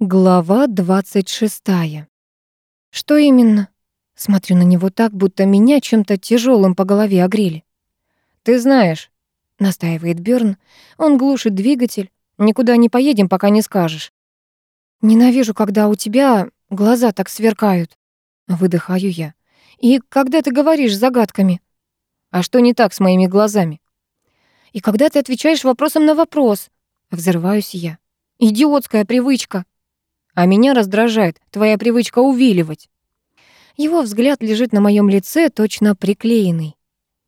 Глава 26. Что именно? Смотрю на него так, будто меня чем-то тяжелым по голове огрели. Ты знаешь, настаивает Бёрн. Он глушит двигатель. Никуда не поедем, пока не скажешь. Ненавижу, когда у тебя глаза так сверкают. Выдыхаю я. И когда ты говоришь загадками. А что не так с моими глазами? И когда ты отвечаешь вопросом на вопрос. Взрываюсь я. Идиотская привычка. А меня раздражает твоя привычка увиливать. Его взгляд лежит на моем лице, точно приклеенный.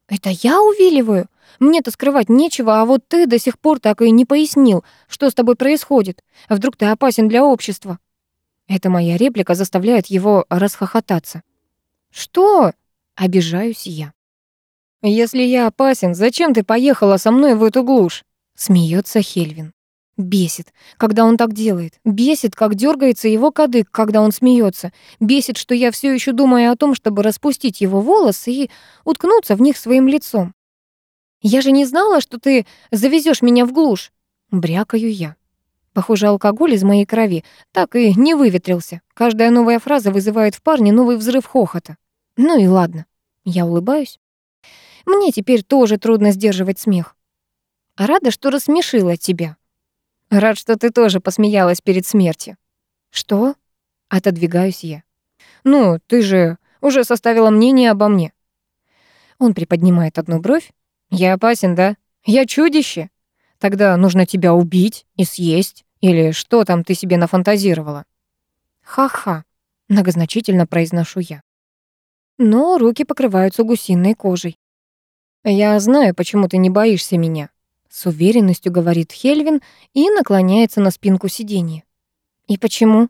Это я увиливаю? Мне-то скрывать нечего, а вот ты до сих пор так и не пояснил, что с тобой происходит. А вдруг ты опасен для общества? Эта моя реплика заставляет его расхохотаться. Что? Обижаюсь я. Если я опасен, зачем ты поехала со мной в эту глушь? Смеется Хельвин. Бесит, когда он так делает. Бесит, как дергается его кадык, когда он смеется. Бесит, что я все еще думаю о том, чтобы распустить его волосы и уткнуться в них своим лицом. Я же не знала, что ты завезешь меня в глушь. Брякаю я. Похоже, алкоголь из моей крови так и не выветрился. Каждая новая фраза вызывает в парне новый взрыв хохота. Ну и ладно. Я улыбаюсь. Мне теперь тоже трудно сдерживать смех. Рада, что рассмешила тебя. Рад, что ты тоже посмеялась перед смертью. Что? Отодвигаюсь я. Ну, ты же уже составила мнение обо мне. Он приподнимает одну бровь. Я опасен, да? Я чудище. Тогда нужно тебя убить и съесть. Или что там ты себе нафантазировала? Ха-ха, многозначительно произношу я. Но руки покрываются гусиной кожей. Я знаю, почему ты не боишься меня. С уверенностью говорит Хельвин и наклоняется на спинку сиденья. И почему?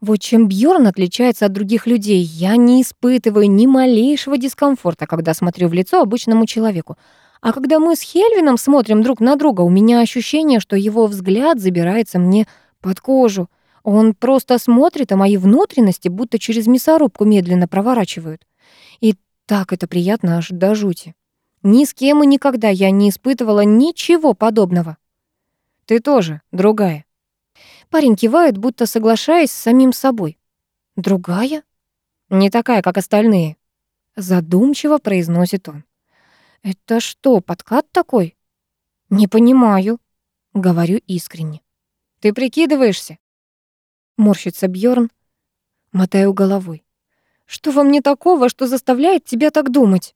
Вот чем Бьорн отличается от других людей, я не испытываю ни малейшего дискомфорта, когда смотрю в лицо обычному человеку. А когда мы с Хельвином смотрим друг на друга, у меня ощущение, что его взгляд забирается мне под кожу. Он просто смотрит, а мои внутренности будто через мясорубку медленно проворачивают. И так это приятно аж до жути. Ни с кем и никогда я не испытывала ничего подобного. Ты тоже другая. Парень кивает, будто соглашаясь с самим собой. Другая? Не такая, как остальные. Задумчиво произносит он. Это что, подкат такой? Не понимаю, говорю искренне. Ты прикидываешься? Морщится Бьорн, мотаю головой. Что во мне такого, что заставляет тебя так думать?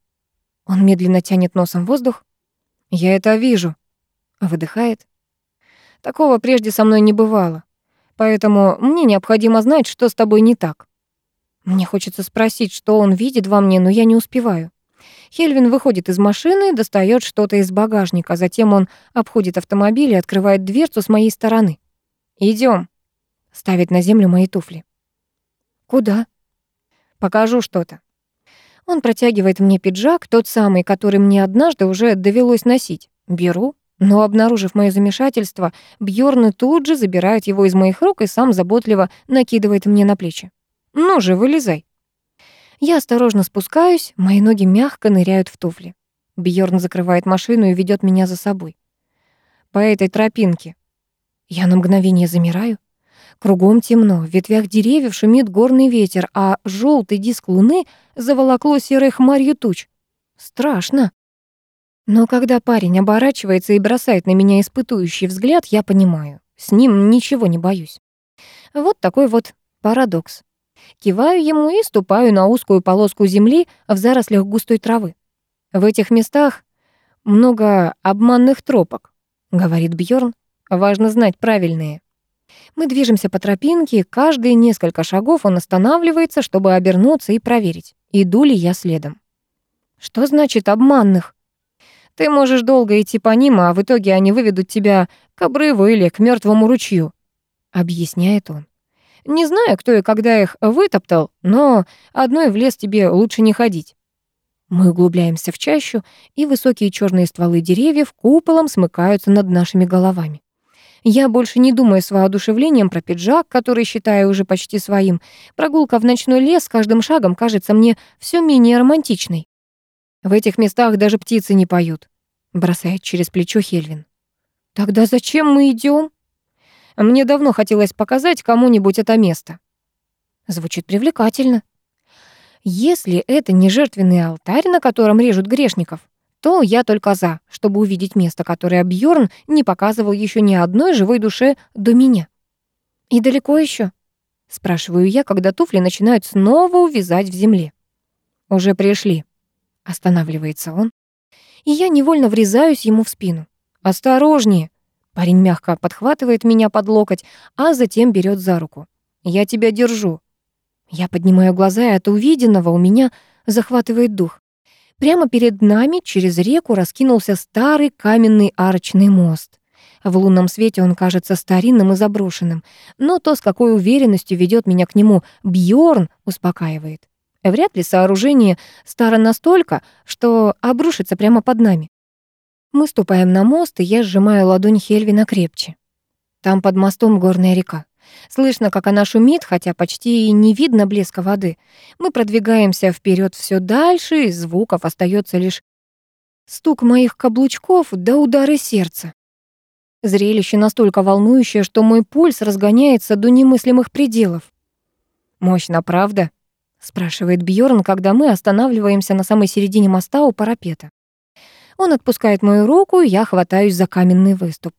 Он медленно тянет носом воздух. «Я это вижу», — выдыхает. «Такого прежде со мной не бывало, поэтому мне необходимо знать, что с тобой не так». Мне хочется спросить, что он видит во мне, но я не успеваю. Хельвин выходит из машины, достает что-то из багажника, затем он обходит автомобиль и открывает дверцу с моей стороны. Идем, ставит на землю мои туфли. «Куда?» «Покажу что-то». Он протягивает мне пиджак, тот самый, который мне однажды уже довелось носить. Беру, но, обнаружив моё замешательство, Бьорн тут же забирает его из моих рук и сам заботливо накидывает мне на плечи. «Ну же, вылезай». Я осторожно спускаюсь, мои ноги мягко ныряют в туфли. Бьорн закрывает машину и ведет меня за собой. По этой тропинке. Я на мгновение замираю. Кругом темно, в ветвях деревьев шумит горный ветер, а желтый диск луны заволокло серой хмарью туч. Страшно. Но когда парень оборачивается и бросает на меня испытующий взгляд, я понимаю, с ним ничего не боюсь. Вот такой вот парадокс. Киваю ему и ступаю на узкую полоску земли в зарослях густой травы. В этих местах много обманных тропок, говорит Бьорн. Важно знать правильные. Мы движемся по тропинке, каждые несколько шагов он останавливается, чтобы обернуться и проверить, иду ли я следом. Что значит обманных? Ты можешь долго идти по ним, а в итоге они выведут тебя к обрыву или к мертвому ручью, объясняет он. Не знаю, кто и когда их вытоптал, но одной в лес тебе лучше не ходить. Мы углубляемся в чащу, и высокие черные стволы деревьев куполом смыкаются над нашими головами. Я больше не думаю с воодушевлением про пиджак, который считаю уже почти своим. Прогулка в ночной лес с каждым шагом кажется мне все менее романтичной. В этих местах даже птицы не поют, бросает через плечо Хельвин. Тогда зачем мы идем? Мне давно хотелось показать кому-нибудь это место. Звучит привлекательно. Если это не жертвенный алтарь, на котором режут грешников, то я только за, чтобы увидеть место, которое Бьорн не показывал еще ни одной живой душе до меня. И далеко еще? спрашиваю я, когда туфли начинают снова увязать в земле. Уже пришли. Останавливается он. И я невольно врезаюсь ему в спину. Осторожнее. Парень мягко подхватывает меня под локоть, а затем берет за руку. Я тебя держу. Я поднимаю глаза, и от увиденного у меня захватывает дух. Прямо перед нами через реку раскинулся старый каменный арочный мост. В лунном свете он кажется старинным и заброшенным, но то, с какой уверенностью ведет меня к нему Бьорн, успокаивает. Вряд ли сооружение старо настолько, что обрушится прямо под нами. Мы ступаем на мост, и я сжимаю ладонь Хельвина крепче. Там под мостом горная река. Слышно, как она шумит, хотя почти и не видно блеска воды. Мы продвигаемся вперед все дальше, и звуков остается лишь стук моих каблучков до удары сердца. Зрелище настолько волнующее, что мой пульс разгоняется до немыслимых пределов. «Мощно, правда?» — спрашивает Бьорн, когда мы останавливаемся на самой середине моста у парапета. Он отпускает мою руку, и я хватаюсь за каменный выступ.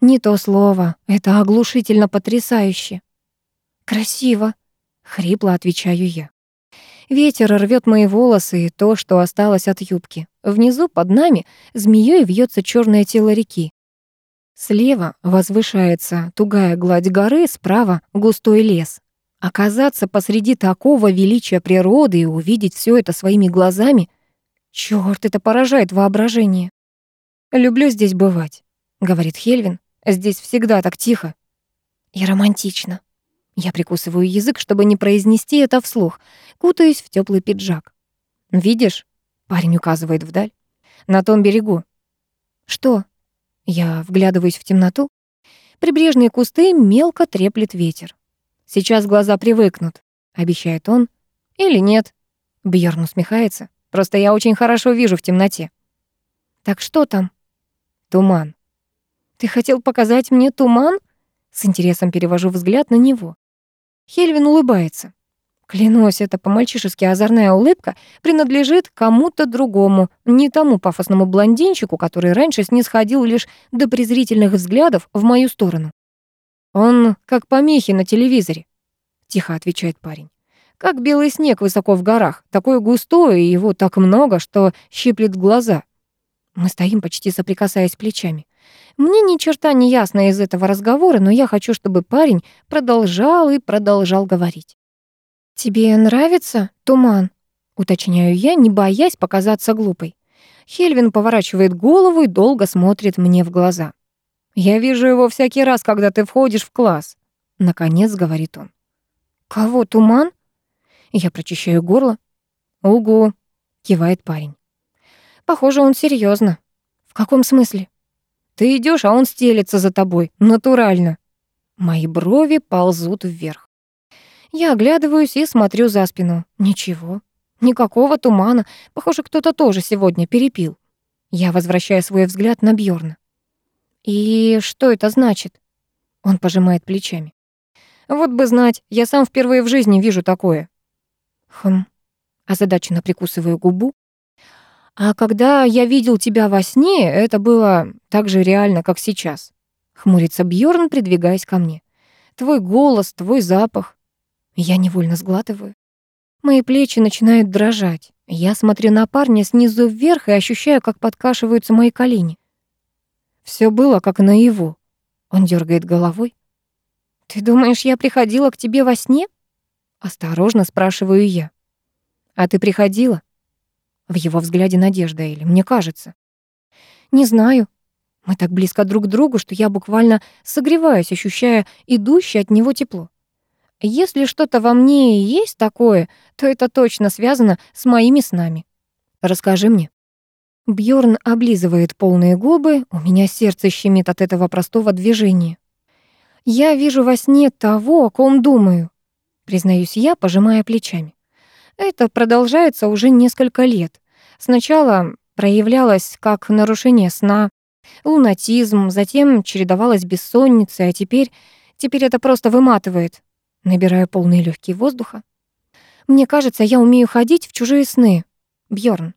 Не то слово, это оглушительно потрясающе. «Красиво», — хрипло отвечаю я. Ветер рвет мои волосы и то, что осталось от юбки. Внизу, под нами, змеей вьется черное тело реки. Слева возвышается тугая гладь горы, справа — густой лес. Оказаться посреди такого величия природы и увидеть все это своими глазами — чёрт, это поражает воображение. «Люблю здесь бывать», — говорит Хельвин. Здесь всегда так тихо и романтично. Я прикусываю язык, чтобы не произнести это вслух, кутаюсь в теплый пиджак. «Видишь?» — парень указывает вдаль. «На том берегу». «Что?» Я вглядываюсь в темноту. Прибрежные кусты мелко треплет ветер. «Сейчас глаза привыкнут», — обещает он. «Или нет?» Бьерн усмехается. «Просто я очень хорошо вижу в темноте». «Так что там?» «Туман», «Ты хотел показать мне туман?» С интересом перевожу взгляд на него. Хельвин улыбается. Клянусь, эта по-мальчишески озорная улыбка принадлежит кому-то другому, не тому пафосному блондинчику, который раньше снисходил лишь до презрительных взглядов в мою сторону. «Он как помехи на телевизоре», — тихо отвечает парень. «Как белый снег высоко в горах, такой густой, и его так много, что щиплет глаза». Мы стоим, почти соприкасаясь плечами. Мне ни черта не ясно из этого разговора, но я хочу, чтобы парень продолжал и продолжал говорить. «Тебе нравится туман?» — уточняю я, не боясь показаться глупой. Хельвин поворачивает голову и долго смотрит мне в глаза. «Я вижу его всякий раз, когда ты входишь в класс», — наконец говорит он. «Кого, туман?» Я прочищаю горло. «Угу», — кивает парень. «Похоже, он серьезно. В каком смысле?» Ты идешь, а он стелется за тобой. Натурально. Мои брови ползут вверх. Я оглядываюсь и смотрю за спину. Ничего. Никакого тумана. Похоже, кто-то тоже сегодня перепил. Я возвращаю свой взгляд на Бьорна. И что это значит? Он пожимает плечами. Вот бы знать, я сам впервые в жизни вижу такое. Хм. Озадаченно прикусываю губу. А когда я видел тебя во сне, это было так же реально, как сейчас. Хмурится Бьорн, придвигаясь ко мне. Твой голос, твой запах. Я невольно сглатываю. Мои плечи начинают дрожать. Я смотрю на парня снизу вверх и ощущаю, как подкашиваются мои колени. Все было как наяву. Он дергает головой. Ты думаешь, я приходила к тебе во сне? Осторожно спрашиваю я. А ты приходила? В его взгляде надежда или мне кажется. Не знаю. Мы так близко друг к другу, что я буквально согреваюсь, ощущая идущее от него тепло. Если что-то во мне и есть такое, то это точно связано с моими снами. Расскажи мне. Бьорн облизывает полные губы, у меня сердце щемит от этого простого движения. Я вижу во сне того, о ком думаю, признаюсь я, пожимая плечами. Это продолжается уже несколько лет. Сначала проявлялось как нарушение сна, лунатизм, затем чередовалась бессонница, а теперь Теперь это просто выматывает. Набираю полные легкие воздуха. Мне кажется, я умею ходить в чужие сны. Бьорн.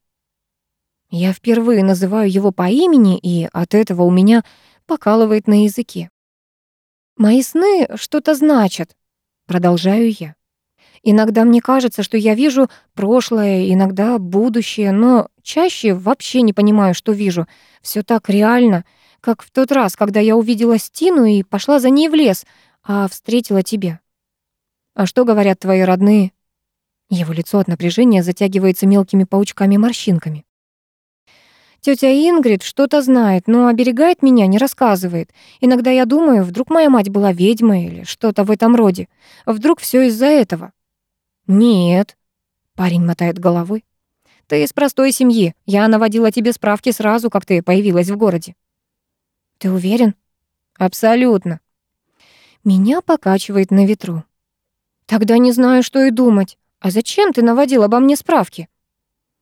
Я впервые называю его по имени, и от этого у меня покалывает на языке. Мои сны что-то значат, продолжаю я. Иногда мне кажется, что я вижу прошлое, иногда будущее, но чаще вообще не понимаю, что вижу. Все так реально, как в тот раз, когда я увидела Стину и пошла за ней в лес, а встретила тебя. А что говорят твои родные? Его лицо от напряжения затягивается мелкими паучками-морщинками. Тётя Ингрид что-то знает, но оберегает меня, не рассказывает. Иногда я думаю, вдруг моя мать была ведьмой или что-то в этом роде. Вдруг всё из-за этого. Нет, парень мотает головой. Ты из простой семьи. Я наводила тебе справки сразу, как ты появилась в городе. Ты уверен? Абсолютно. Меня покачивает на ветру. Тогда не знаю, что и думать. А зачем ты наводил обо мне справки?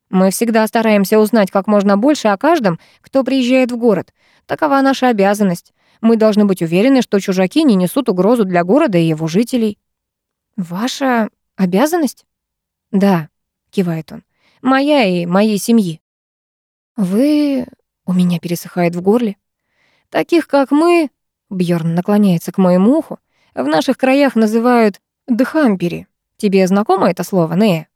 Мы всегда стараемся узнать как можно больше о каждом, кто приезжает в город. Такова наша обязанность. Мы должны быть уверены, что чужаки не несут угрозу для города и его жителей. Ваша обязанность? Да, кивает он. Моя и моей семьи. Вы... У меня пересыхает в горле. Таких, как мы... Бьорн наклоняется к моему уху. В наших краях называют дхампери. Тебе знакомо это слово, Нея?